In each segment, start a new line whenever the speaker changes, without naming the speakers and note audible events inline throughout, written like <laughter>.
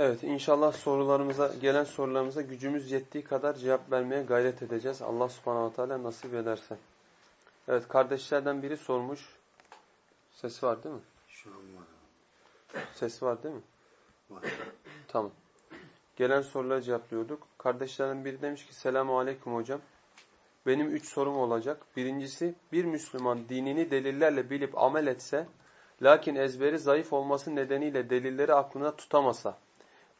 Evet inşallah sorularımıza gelen sorularımıza gücümüz yettiği kadar cevap vermeye gayret edeceğiz. Allah subhanahu teala nasip ederse. Evet kardeşlerden biri sormuş. Ses var değil mi?
Şu an var.
Ses var değil mi?
Var.
Tamam. Gelen soruları cevaplıyorduk. Kardeşlerden biri demiş ki selamu aleyküm hocam. Benim üç sorum olacak. Birincisi bir Müslüman dinini delillerle bilip amel etse lakin ezberi zayıf olması nedeniyle delilleri aklına tutamasa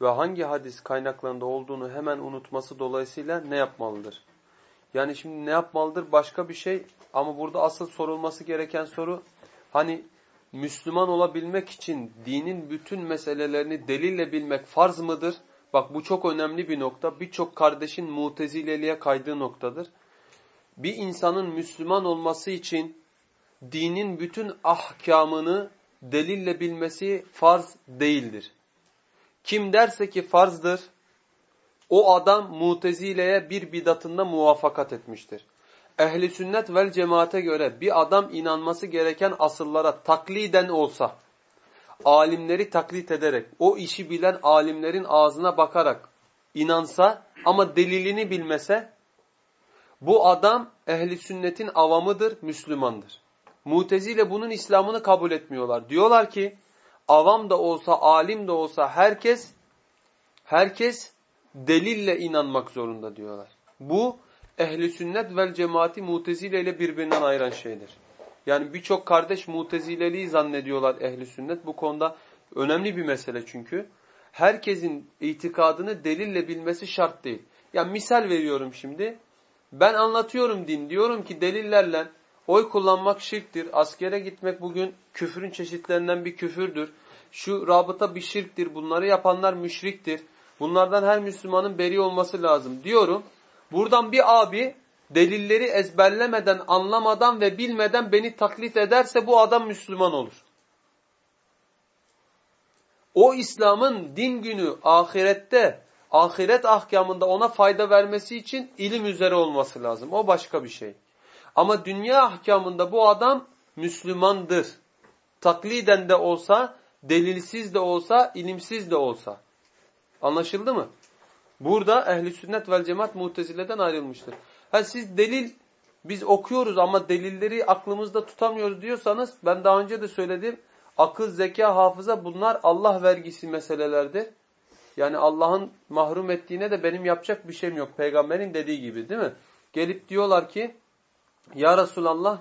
ve hangi hadis kaynaklarında olduğunu hemen unutması dolayısıyla ne yapmalıdır? Yani şimdi ne yapmalıdır başka bir şey ama burada asıl sorulması gereken soru hani Müslüman olabilmek için dinin bütün meselelerini delille bilmek farz mıdır? Bak bu çok önemli bir nokta. Birçok kardeşin mutezileliğe kaydığı noktadır. Bir insanın Müslüman olması için dinin bütün ahkamını delille bilmesi farz değildir. Kim derse ki farzdır, o adam mutezileye bir bidatında muvaffakat etmiştir. Ehli sünnet vel cemaate göre bir adam inanması gereken asıllara takliden olsa, alimleri taklit ederek, o işi bilen alimlerin ağzına bakarak inansa ama delilini bilmese, bu adam ehli sünnetin avamıdır, Müslümandır. Mutezile bunun İslam'ını kabul etmiyorlar. Diyorlar ki, avam da olsa, alim de olsa herkes herkes delille inanmak zorunda diyorlar. Bu ehli sünnet vel cemaati mutezile ile birbirinden ayıran şeydir. Yani birçok kardeş mutezileliği zannediyorlar ehli sünnet. Bu konuda önemli bir mesele çünkü. Herkesin itikadını delille bilmesi şart değil. Yani misal veriyorum şimdi. Ben anlatıyorum din. Diyorum ki delillerle oy kullanmak şirktir. Askere gitmek bugün küfrün çeşitlerinden bir küfürdür. Şu rabıta bir şirktir. Bunları yapanlar müşriktir. Bunlardan her Müslümanın beri olması lazım diyorum. Buradan bir abi delilleri ezberlemeden, anlamadan ve bilmeden beni taklit ederse bu adam Müslüman olur. O İslam'ın din günü ahirette, ahiret ahkamında ona fayda vermesi için ilim üzere olması lazım. O başka bir şey. Ama dünya ahkamında bu adam Müslümandır. Takliden de olsa, delilsiz de olsa, ilimsiz de olsa. Anlaşıldı mı? Burada ehli sünnet vel cemaat mutezileden ayrılmıştır. Ha siz delil biz okuyoruz ama delilleri aklımızda tutamıyoruz diyorsanız ben daha önce de söyledim. Akıl, zeka, hafıza bunlar Allah vergisi meselelerdir. Yani Allah'ın mahrum ettiğine de benim yapacak bir şeyim yok. Peygamberin dediği gibi değil mi? Gelip diyorlar ki Ya Resulallah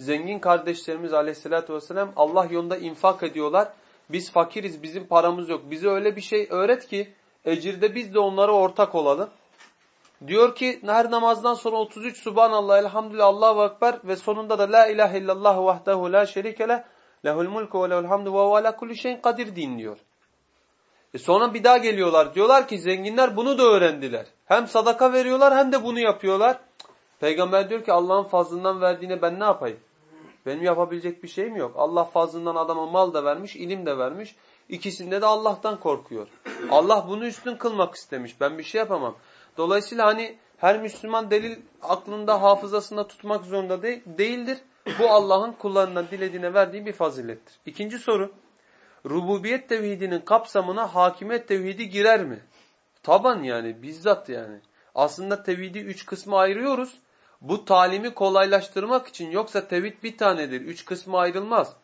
zengin kardeşlerimiz aleyhissalatü vesselam Allah yolunda infak ediyorlar. Biz fakiriz bizim paramız yok. Bize öyle bir şey öğret ki ecirde biz de onlara ortak olalım. Diyor ki her namazdan sonra 33 Subhanallah, Elhamdülillah, Allahu Ekber ve sonunda da La ilahe illallah vahdehu la şerike leh, lehul mulku ve lehul hamdu ve ala kulli şeyin kadir din diyor. E sonra bir daha geliyorlar. Diyorlar ki zenginler bunu da öğrendiler. Hem sadaka veriyorlar hem de bunu yapıyorlar. Peygamber diyor ki Allah'ın fazlından verdiğine ben ne yapayım? Benim yapabilecek bir şeyim yok. Allah fazlından adama mal da vermiş, ilim de vermiş. İkisinde de Allah'tan korkuyor. Allah bunu üstün kılmak istemiş. Ben bir şey yapamam. Dolayısıyla hani her Müslüman delil aklında, hafızasında tutmak zorunda de değildir. Bu Allah'ın kullarından dilediğine verdiği bir fazilettir. İkinci soru. Rububiyet tevhidinin kapsamına hakimiyet tevhidi girer mi? Taban yani, bizzat yani. Aslında tevhidi üç kısma ayırıyoruz. Bu talimi kolaylaştırmak için yoksa tevhid bir tanedir. Üç kısma ayrılmaz.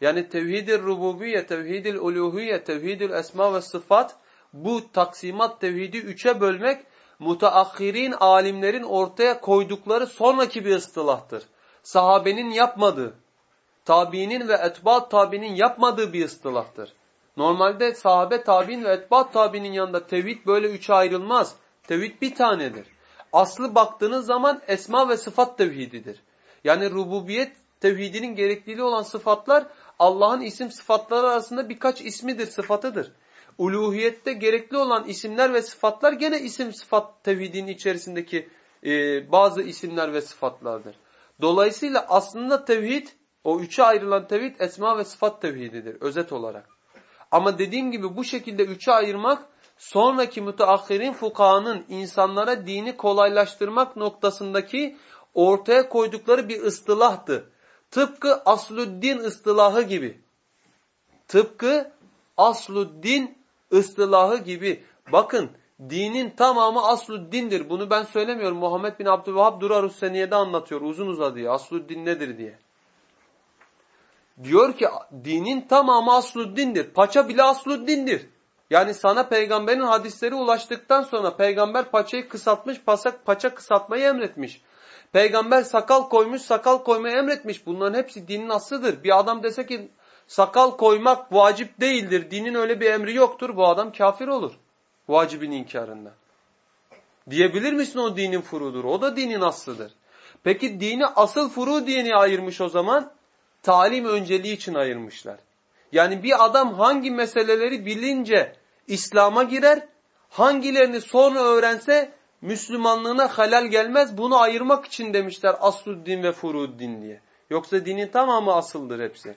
Yani tevhid-i rububiyye, tevhid-i uluhiyye, tevhid-i esma ve sıfat bu taksimat tevhidi üçe bölmek mutaakhirin alimlerin ortaya koydukları sonraki bir ıstılahtır. Sahabenin yapmadığı, tabiinin ve etbaat tabiinin yapmadığı bir ıstılahtır. Normalde sahabe tabi'in ve etbaat tabi'nin yanında tevhid böyle üçe ayrılmaz. Tevhid bir tanedir. Aslı baktığınız zaman esma ve sıfat tevhididir. Yani rububiyet tevhidinin gerekliliği olan sıfatlar Allah'ın isim sıfatları arasında birkaç ismidir, sıfatıdır. Uluhiyette gerekli olan isimler ve sıfatlar gene isim sıfat tevhidinin içerisindeki e, bazı isimler ve sıfatlardır. Dolayısıyla aslında tevhid, o üçe ayrılan tevhid esma ve sıfat tevhididir özet olarak. Ama dediğim gibi bu şekilde üçe ayırmak sonraki müteahhirin fukahanın insanlara dini kolaylaştırmak noktasındaki ortaya koydukları bir ıstılahtı. Tıpkı aslüddin ıstılahı gibi. Tıpkı asluddin ıstılahı gibi. Bakın dinin tamamı asluddindir. Bunu ben söylemiyorum. Muhammed bin Abdülvahhab Durarus Seniye'de anlatıyor uzun uzadıya. Asluddin nedir diye. Diyor ki dinin tamamı asluddindir. Paça bile asluddindir. Yani sana peygamberin hadisleri ulaştıktan sonra peygamber paçayı kısaltmış, pasak paça kısaltmayı emretmiş. Peygamber sakal koymuş, sakal koymayı emretmiş. Bunların hepsi dinin aslıdır. Bir adam dese ki sakal koymak vacip değildir, dinin öyle bir emri yoktur, bu adam kafir olur. Vacibin inkarında. Diyebilir misin o dinin furudur? O da dinin aslıdır. Peki dini asıl furu dini ayırmış o zaman? Talim önceliği için ayırmışlar. Yani bir adam hangi meseleleri bilince İslam'a girer, hangilerini sonra öğrense Müslümanlığına halal gelmez. Bunu ayırmak için demişler asluddin ve furuddin diye. Yoksa dinin tamamı asıldır hepsi.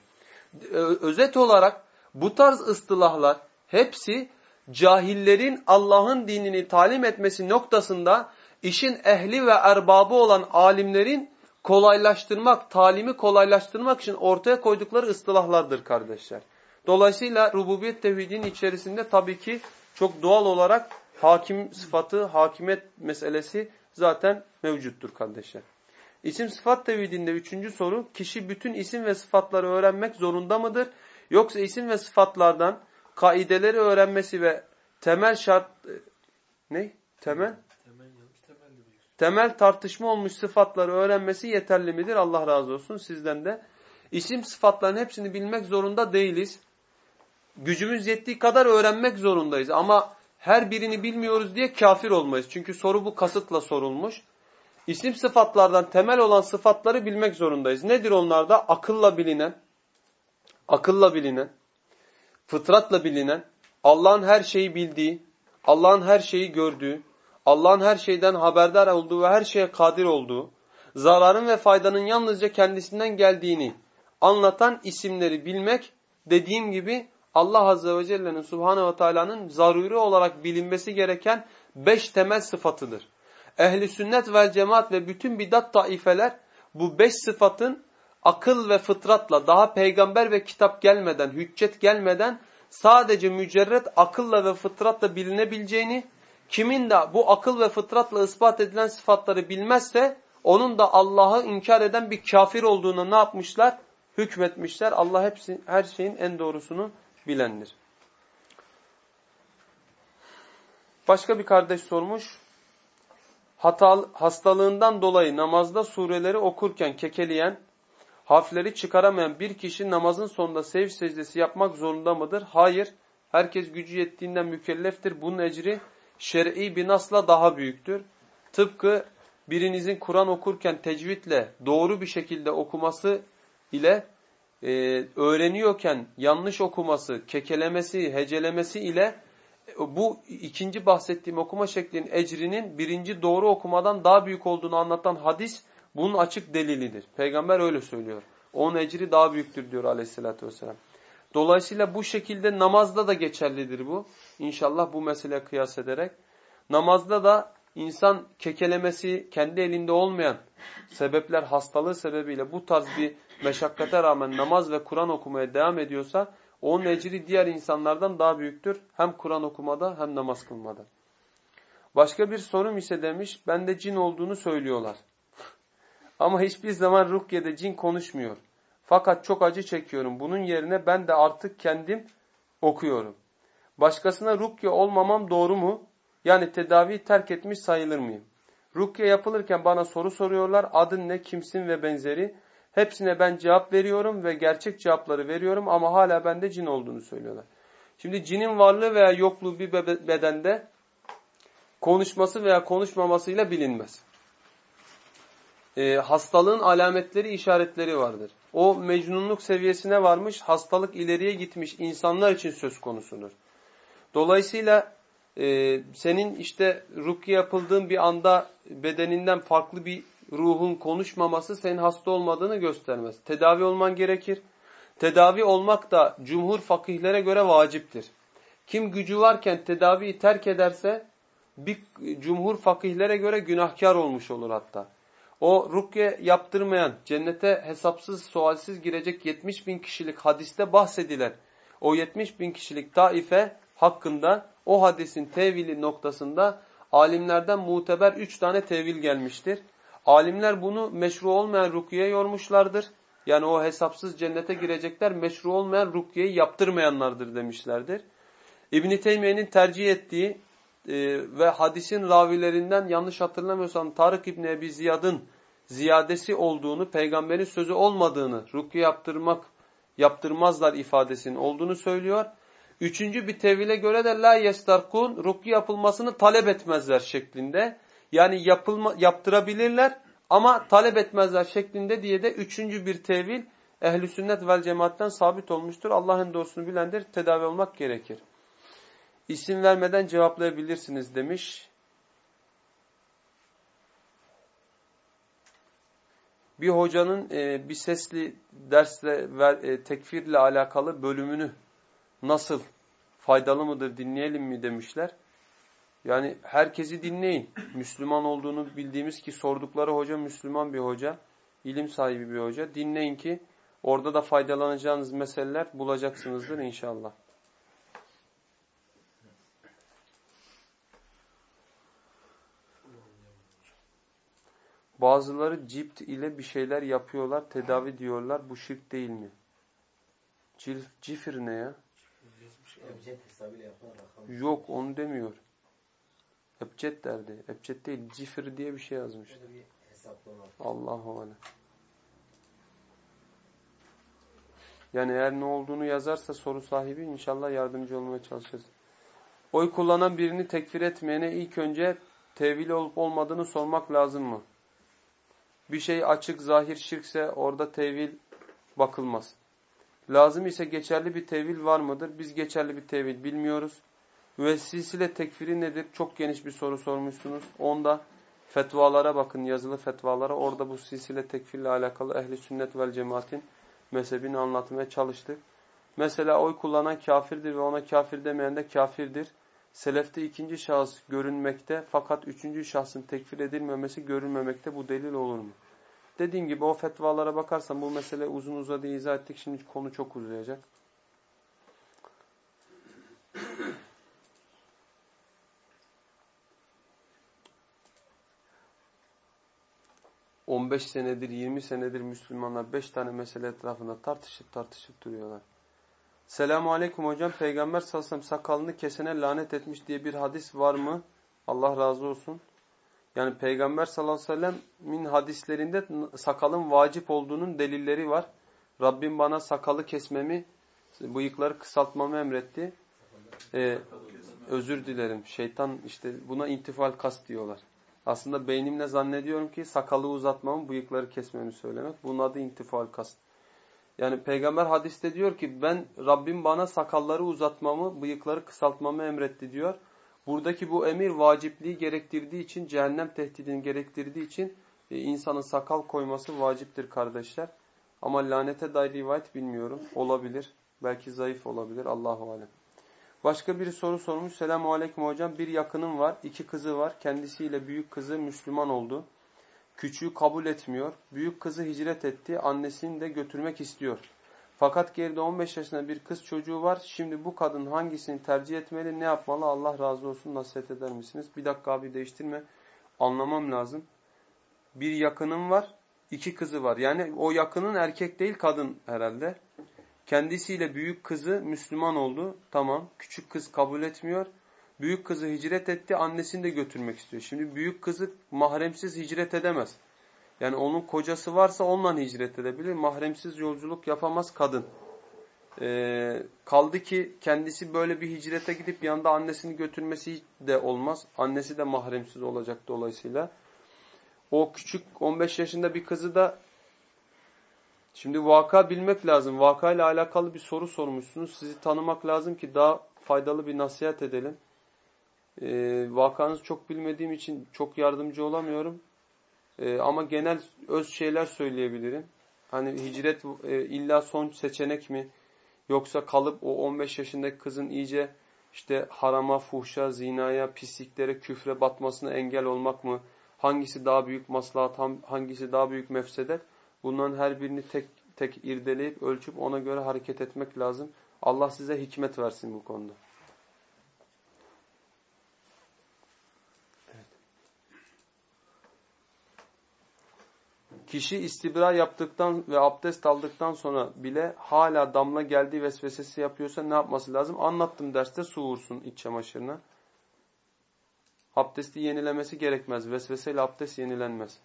Özet olarak bu tarz ıstılahlar hepsi cahillerin Allah'ın dinini talim etmesi noktasında işin ehli ve erbabı olan alimlerin kolaylaştırmak, talimi kolaylaştırmak için ortaya koydukları ıstılahlardır kardeşler. Dolayısıyla rububiyet tevhidinin içerisinde tabii ki çok doğal olarak hakim sıfatı, hakimiyet meselesi zaten mevcuttur kardeşler. İsim sıfat tevhidinde üçüncü soru, kişi bütün isim ve sıfatları öğrenmek zorunda mıdır? Yoksa isim ve sıfatlardan kaideleri öğrenmesi ve temel şart e, ne? Temel? Temel tartışma olmuş sıfatları öğrenmesi yeterli midir? Allah razı olsun sizden de. İsim sıfatların hepsini bilmek zorunda değiliz. Gücümüz yettiği kadar öğrenmek zorundayız. Ama her birini bilmiyoruz diye kafir olmayız. Çünkü soru bu kasıtla sorulmuş. İsim sıfatlardan temel olan sıfatları bilmek zorundayız. Nedir onlar da? Akılla bilinen, akılla bilinen, fıtratla bilinen, Allah'ın her şeyi bildiği, Allah'ın her şeyi gördüğü, Allah'ın her şeyden haberdar olduğu ve her şeye kadir olduğu, zararın ve faydanın yalnızca kendisinden geldiğini anlatan isimleri bilmek, dediğim gibi Allah Azze ve Celle'nin Subhanahu ve Teala'nın zaruri olarak bilinmesi gereken beş temel sıfatıdır. Ehli sünnet ve cemaat ve bütün bidat taifeler bu beş sıfatın akıl ve fıtratla daha peygamber ve kitap gelmeden, hüccet gelmeden sadece mücerret akılla ve fıtratla bilinebileceğini, kimin de bu akıl ve fıtratla ispat edilen sıfatları bilmezse onun da Allah'ı inkar eden bir kafir olduğunu ne yapmışlar? Hükmetmişler. Allah hepsi, her şeyin en doğrusunu bilendir. Başka bir kardeş sormuş. Hatal, hastalığından dolayı namazda sureleri okurken kekeleyen, harfleri çıkaramayan bir kişi namazın sonunda sev secdesi yapmak zorunda mıdır? Hayır. Herkes gücü yettiğinden mükelleftir. Bunun ecri şer'i bir nasla daha büyüktür. Tıpkı birinizin Kur'an okurken tecvidle doğru bir şekilde okuması ile e, öğreniyorken yanlış okuması, kekelemesi, hecelemesi ile bu ikinci bahsettiğim okuma şeklinin ecrinin birinci doğru okumadan daha büyük olduğunu anlatan hadis bunun açık delilidir. Peygamber öyle söylüyor. Onun ecri daha büyüktür diyor aleyhissalatü vesselam. Dolayısıyla bu şekilde namazda da geçerlidir bu. İnşallah bu mesele kıyas ederek. Namazda da insan kekelemesi kendi elinde olmayan sebepler hastalığı sebebiyle bu tarz bir meşakkate rağmen namaz ve Kur'an okumaya devam ediyorsa onun ecri diğer insanlardan daha büyüktür. Hem Kur'an okumada hem namaz kılmada. Başka bir sorum ise demiş, bende cin olduğunu söylüyorlar. <laughs> Ama hiçbir zaman rukyede cin konuşmuyor. Fakat çok acı çekiyorum. Bunun yerine ben de artık kendim okuyorum. Başkasına rukye olmamam doğru mu? Yani tedavi terk etmiş sayılır mıyım? Rukye yapılırken bana soru soruyorlar. Adın ne, kimsin ve benzeri. Hepsine ben cevap veriyorum ve gerçek cevapları veriyorum ama hala bende cin olduğunu söylüyorlar. Şimdi cinin varlığı veya yokluğu bir bedende konuşması veya konuşmamasıyla bilinmez. Ee, hastalığın alametleri, işaretleri vardır. O mecnunluk seviyesine varmış, hastalık ileriye gitmiş insanlar için söz konusudur. Dolayısıyla e, senin işte rukiye yapıldığın bir anda bedeninden farklı bir ruhun konuşmaması senin hasta olmadığını göstermez. Tedavi olman gerekir. Tedavi olmak da cumhur fakihlere göre vaciptir. Kim gücü varken tedaviyi terk ederse bir cumhur fakihlere göre günahkar olmuş olur hatta. O rukye yaptırmayan, cennete hesapsız, sualsiz girecek 70 bin kişilik hadiste bahsedilen o 70 bin kişilik taife hakkında o hadisin tevili noktasında alimlerden muteber üç tane tevil gelmiştir. Alimler bunu meşru olmayan rukiye yormuşlardır. Yani o hesapsız cennete girecekler meşru olmayan rukiyeyi yaptırmayanlardır demişlerdir. İbn-i Teymiye'nin tercih ettiği e, ve hadisin ravilerinden yanlış hatırlamıyorsam Tarık İbni Ebi Ziyad'ın ziyadesi olduğunu, peygamberin sözü olmadığını, rukiye yaptırmak, yaptırmazlar ifadesinin olduğunu söylüyor. Üçüncü bir tevile göre de la yestarkun rukiye yapılmasını talep etmezler şeklinde. Yani yapılma, yaptırabilirler ama talep etmezler şeklinde diye de üçüncü bir tevil ehli sünnet vel cemaatten sabit olmuştur. Allah'ın doğrusunu bilendir. Tedavi olmak gerekir. İsim vermeden cevaplayabilirsiniz demiş. Bir hocanın e, bir sesli dersle ver, e, tekfirle alakalı bölümünü nasıl faydalı mıdır dinleyelim mi demişler. Yani herkesi dinleyin. Müslüman olduğunu bildiğimiz ki sordukları hoca Müslüman bir hoca, ilim sahibi bir hoca. Dinleyin ki orada da faydalanacağınız meseleler bulacaksınızdır inşallah. Bazıları cipt ile bir şeyler yapıyorlar, tedavi diyorlar. Bu şirk değil mi? Cif, cifir ne ya? Yok onu demiyor. Ebced derdi. Ebced değil. Cifir diye bir şey yazmış. Allahu alem. Yani eğer ne olduğunu yazarsa soru sahibi inşallah yardımcı olmaya çalışacağız. Oy kullanan birini tekfir etmeyene ilk önce tevil olup olmadığını sormak lazım mı? Bir şey açık, zahir şirkse orada tevil bakılmaz. Lazım ise geçerli bir tevil var mıdır? Biz geçerli bir tevil bilmiyoruz. Vesile tekfiri nedir? Çok geniş bir soru sormuşsunuz. Onda fetvalara bakın, yazılı fetvalara. Orada bu silsile tekfirle alakalı ehli sünnet vel cemaatin mezhebini anlatmaya çalıştık. Mesela oy kullanan kafirdir ve ona kafir demeyen de kafirdir. Selefte ikinci şahıs görünmekte fakat üçüncü şahsın tekfir edilmemesi görünmemekte bu delil olur mu? Dediğim gibi o fetvalara bakarsan bu mesele uzun uzadı izah ettik. Şimdi konu çok uzayacak. 15 senedir, 20 senedir Müslümanlar 5 tane mesele etrafında tartışıp tartışıp duruyorlar. Selamun Aleyküm hocam. Peygamber sallallahu aleyhi sakalını kesene lanet etmiş diye bir hadis var mı? Allah razı olsun. Yani Peygamber sallallahu aleyhi ve sellem'in hadislerinde sakalın vacip olduğunun delilleri var. Rabbim bana sakalı kesmemi, bıyıkları kısaltmamı emretti. Ee, özür dilerim. Şeytan işte buna intifal kast diyorlar. Aslında beynimle zannediyorum ki sakalı uzatmamı, bıyıkları kesmemi söylemek. Bunun adı intifal kast. Yani peygamber hadiste diyor ki ben Rabbim bana sakalları uzatmamı, bıyıkları kısaltmamı emretti diyor. Buradaki bu emir vacipliği gerektirdiği için, cehennem tehdidini gerektirdiği için e, insanın sakal koyması vaciptir kardeşler. Ama lanete dair rivayet bilmiyorum. Olabilir. Belki zayıf olabilir. Allahu alem. Başka bir soru sormuş. Selamun aleyküm hocam. Bir yakınım var. iki kızı var. Kendisiyle büyük kızı Müslüman oldu. Küçüğü kabul etmiyor. Büyük kızı hicret etti. Annesini de götürmek istiyor. Fakat geride 15 yaşında bir kız çocuğu var. Şimdi bu kadın hangisini tercih etmeli, ne yapmalı? Allah razı olsun nasihat eder misiniz? Bir dakika abi değiştirme. Anlamam lazım. Bir yakınım var, iki kızı var. Yani o yakının erkek değil kadın herhalde. Kendisiyle büyük kızı Müslüman oldu. Tamam. Küçük kız kabul etmiyor. Büyük kızı hicret etti. Annesini de götürmek istiyor. Şimdi büyük kızı mahremsiz hicret edemez. Yani onun kocası varsa onunla hicret edebilir. Mahremsiz yolculuk yapamaz kadın. Ee, kaldı ki kendisi böyle bir hicrete gidip yanında annesini götürmesi de olmaz. Annesi de mahremsiz olacak dolayısıyla. O küçük 15 yaşında bir kızı da Şimdi vaka bilmek lazım. Vaka ile alakalı bir soru sormuşsunuz. Sizi tanımak lazım ki daha faydalı bir nasihat edelim. Ee, vakanızı çok bilmediğim için çok yardımcı olamıyorum. Ee, ama genel öz şeyler söyleyebilirim. Hani hicret e, illa son seçenek mi? Yoksa kalıp o 15 yaşındaki kızın iyice işte harama, fuhşa, zinaya, pisliklere, küfre batmasına engel olmak mı? Hangisi daha büyük maslahat, hangisi daha büyük mefsedet? Bunların her birini tek tek irdeleyip ölçüp ona göre hareket etmek lazım. Allah size hikmet versin bu konuda. Kişi istibra yaptıktan ve abdest aldıktan sonra bile hala damla geldiği vesvesesi yapıyorsa ne yapması lazım? Anlattım derste su vursun iç çamaşırına. Abdesti yenilemesi gerekmez. Vesveseyle abdest yenilenmez.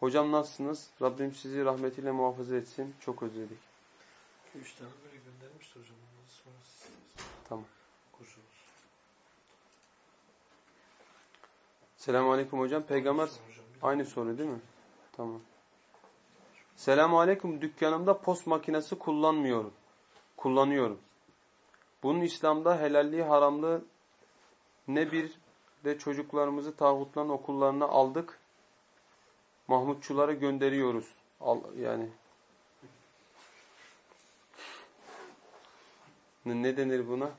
Hocam nasılsınız? Rabbim sizi rahmetiyle muhafaza etsin. Çok özledik.
Üç tane böyle göndermişti hocam.
Tamam. Selamun Aleyküm hocam. Peygamber aynı soru değil mi? Tamam. Selamun Aleyküm. Dükkanımda post makinesi kullanmıyorum. Kullanıyorum. Bunun İslam'da helalliği haramlığı ne bir de çocuklarımızı tağutların okullarına aldık. Mahmutçulara gönderiyoruz. Al, yani ne denir buna?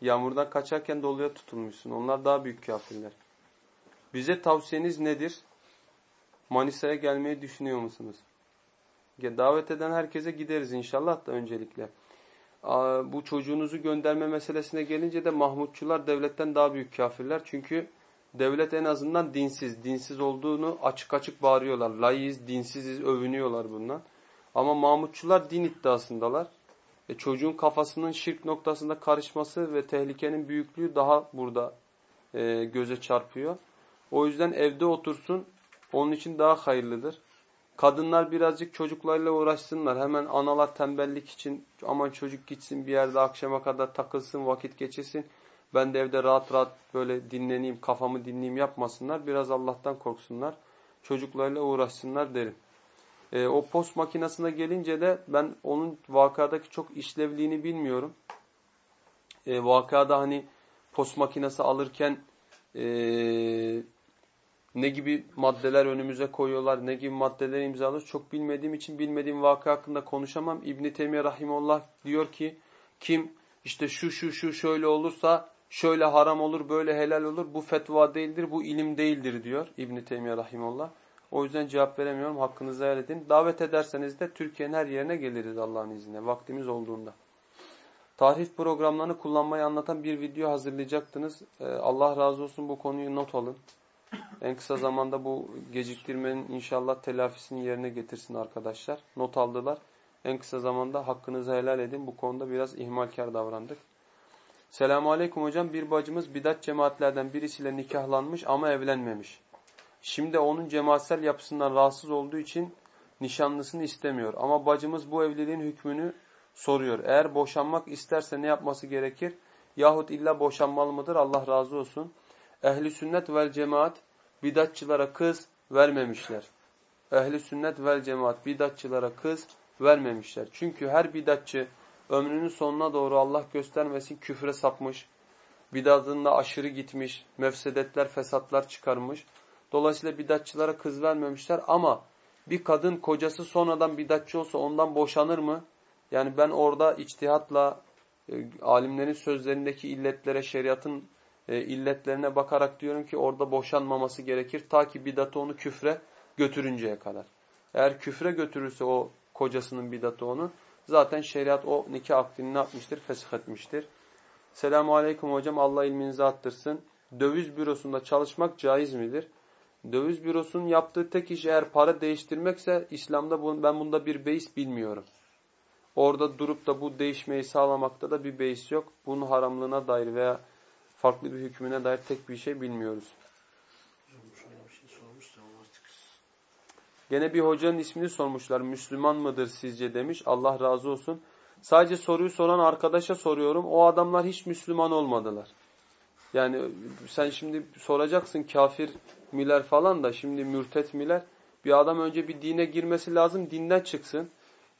Yağmurdan kaçarken doluya tutulmuşsun. Onlar daha büyük kafirler. Bize tavsiyeniz nedir? Manisa'ya gelmeyi düşünüyor musunuz? Davet eden herkese gideriz inşallah da öncelikle. Bu çocuğunuzu gönderme meselesine gelince de Mahmutçular devletten daha büyük kafirler. Çünkü devlet en azından dinsiz. Dinsiz olduğunu açık açık bağırıyorlar. Layiz, dinsiziz, övünüyorlar bundan. Ama Mahmutçular din iddiasındalar. E çocuğun kafasının şirk noktasında karışması ve tehlikenin büyüklüğü daha burada e, göze çarpıyor. O yüzden evde otursun. Onun için daha hayırlıdır. Kadınlar birazcık çocuklarla uğraşsınlar. Hemen analar tembellik için aman çocuk gitsin bir yerde akşama kadar takılsın, vakit geçirsin. Ben de evde rahat rahat böyle dinleneyim, kafamı dinleyeyim yapmasınlar. Biraz Allah'tan korksunlar. Çocuklarla uğraşsınlar derim. E, o post makinesine gelince de ben onun vakadaki çok işlevliğini bilmiyorum. E, vakada hani post makinesi alırken e, ne gibi maddeler önümüze koyuyorlar, ne gibi maddeler imzalıyoruz çok bilmediğim için bilmediğim vakı hakkında konuşamam. İbn-i Teymiye Rahimullah diyor ki kim işte şu şu şu şöyle olursa şöyle haram olur, böyle helal olur. Bu fetva değildir, bu ilim değildir diyor İbn-i Teymiye Rahimullah. O yüzden cevap veremiyorum. Hakkınızı helal edin. Davet ederseniz de Türkiye'nin her yerine geliriz Allah'ın izniyle. Vaktimiz olduğunda. Tarif programlarını kullanmayı anlatan bir video hazırlayacaktınız. Ee, Allah razı olsun bu konuyu not alın. En kısa zamanda bu geciktirmenin inşallah telafisini yerine getirsin arkadaşlar. Not aldılar. En kısa zamanda hakkınızı helal edin. Bu konuda biraz ihmalkar davrandık. Selamun Aleyküm hocam. Bir bacımız bidat cemaatlerden birisiyle nikahlanmış ama evlenmemiş. Şimdi onun cemaatsel yapısından rahatsız olduğu için nişanlısını istemiyor. Ama bacımız bu evliliğin hükmünü soruyor. Eğer boşanmak isterse ne yapması gerekir? Yahut illa boşanmalı mıdır? Allah razı olsun. Ehli sünnet vel cemaat bidatçılara kız vermemişler. Ehli sünnet vel cemaat bidatçılara kız vermemişler. Çünkü her bidatçı ömrünün sonuna doğru Allah göstermesin küfre sapmış, bidatında aşırı gitmiş, mefsedetler, fesatlar çıkarmış. Dolayısıyla bidatçılara kız vermemişler ama bir kadın kocası sonradan bidatçı olsa ondan boşanır mı? Yani ben orada içtihatla e, alimlerin sözlerindeki illetlere, şeriatın e, illetlerine bakarak diyorum ki orada boşanmaması gerekir. Ta ki bidatı onu küfre götürünceye kadar. Eğer küfre götürürse o kocasının bidatı onu zaten şeriat o nikah akdini ne yapmıştır? Fesih etmiştir. Selamun Aleyküm hocam Allah ilminizi arttırsın. Döviz bürosunda çalışmak caiz midir? Döviz bürosunun yaptığı tek iş eğer para değiştirmekse İslam'da ben bunda bir beis bilmiyorum. Orada durup da bu değişmeyi sağlamakta da bir beis yok. Bunun haramlığına dair veya farklı bir hükmüne dair tek bir şey bilmiyoruz. Gene bir hocanın ismini sormuşlar. Müslüman mıdır sizce demiş. Allah razı olsun. Sadece soruyu soran arkadaşa soruyorum. O adamlar hiç Müslüman olmadılar. Yani sen şimdi soracaksın kafir miler falan da şimdi mürtet miler. Bir adam önce bir dine girmesi lazım. Dinden çıksın.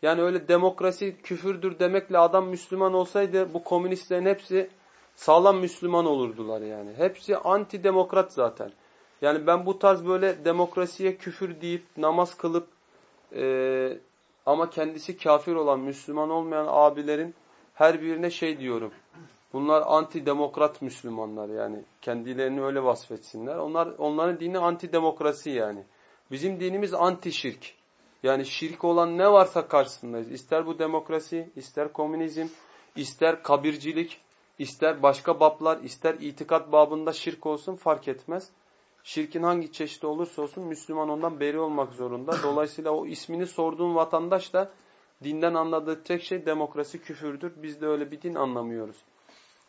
Yani öyle demokrasi küfürdür demekle adam Müslüman olsaydı bu komünistlerin hepsi sağlam Müslüman olurdular yani. Hepsi anti demokrat zaten. Yani ben bu tarz böyle demokrasiye küfür deyip namaz kılıp e, ama kendisi kafir olan Müslüman olmayan abilerin her birine şey diyorum. Bunlar anti demokrat Müslümanlar yani kendilerini öyle vasfetsinler. Onlar onların dini anti demokrasi yani. Bizim dinimiz anti şirk. Yani şirk olan ne varsa karşısındayız. İster bu demokrasi, ister komünizm, ister kabircilik, ister başka bablar, ister itikat babında şirk olsun fark etmez. Şirkin hangi çeşidi olursa olsun Müslüman ondan beri olmak zorunda. <coughs> Dolayısıyla o ismini sorduğun vatandaş da dinden anladığı tek şey demokrasi küfürdür. Biz de öyle bir din anlamıyoruz.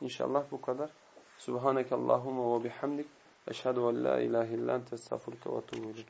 İnşallah bu kadar. Subhaneke Allahumma ve bihamdik. Eşhedü en la ilahe illan testağfurke ve etûbü